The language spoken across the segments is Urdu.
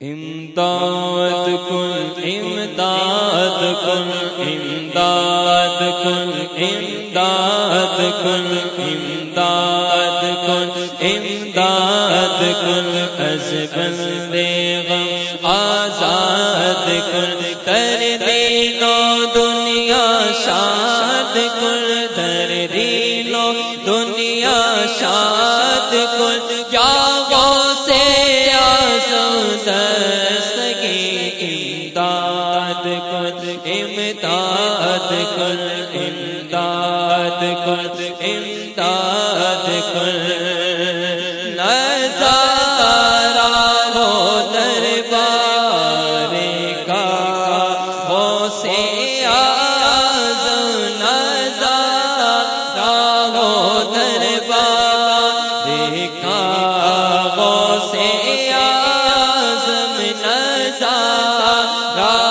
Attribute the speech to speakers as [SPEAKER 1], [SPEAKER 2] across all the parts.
[SPEAKER 1] امداد کن امداد کن امداد کن امداد کن امداد کن امداد کن، از بندے غم آزاد کن کر دینو دن امداد امداد کر۔ نظارہ ہو دربار کا۔ ہو سے نظارہ ہو دربار۔ کا ہو سے آزم نظارہ۔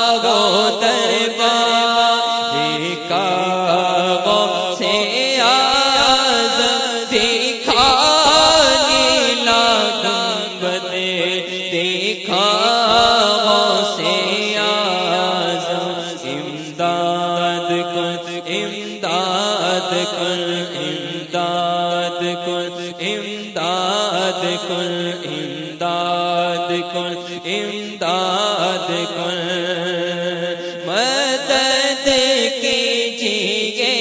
[SPEAKER 1] امداد کن امداد کن امداد کن امداد کن امداد کن مدد کیجیے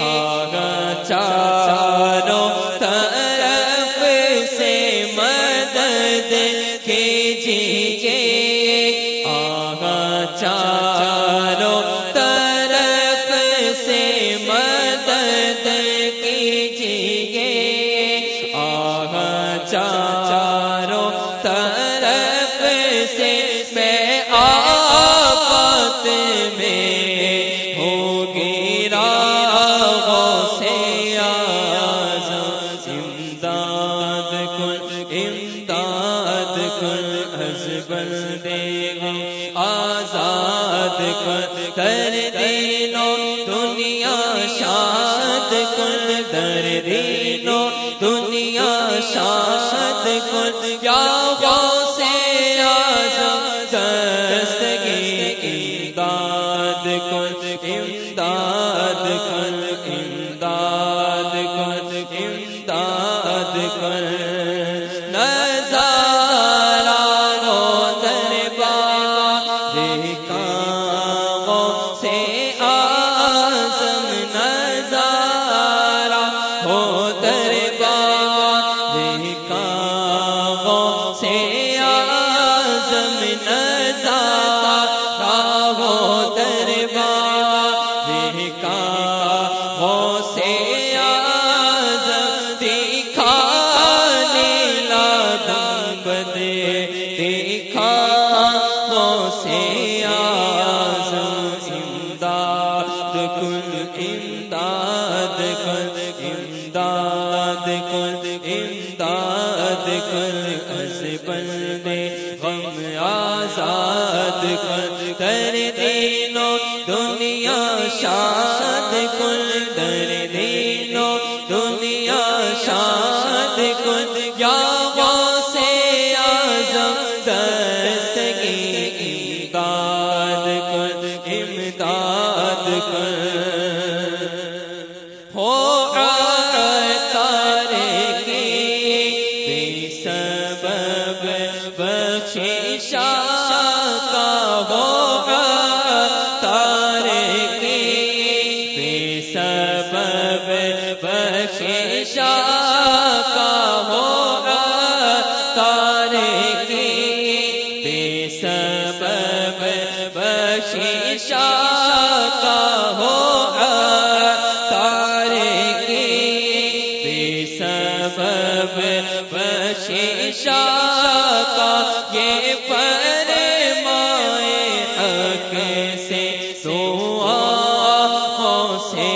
[SPEAKER 1] آگا چاروں طرف سے مدد کیجیے آگا چاروں طرف سے میں آفت میں ہو گیرا سے امداد کن امداد کن از بندے آزاد کن کر دینو دنیا شاد کن۔ در دینو دنیا شاد سے دستگی امداد کل بندے غم آزاد کر کر دے بخشا کا ہوگا تارے کی سبب بخشا کا ہوگا تارے کی سبب بخشا کا سبب بخشا کا یہ پر مائے حق سے تو سے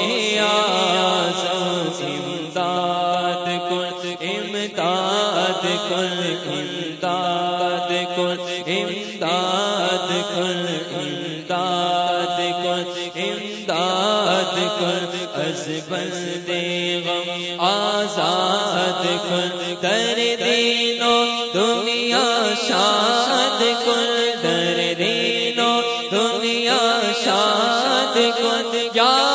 [SPEAKER 1] امداد کن امداد کن امداد کن امداد کن امداد کن امداد کن، از بندے غم آزاد کن در دینو دنیا شاد کن کر دینو دنیا شاد کن۔ یا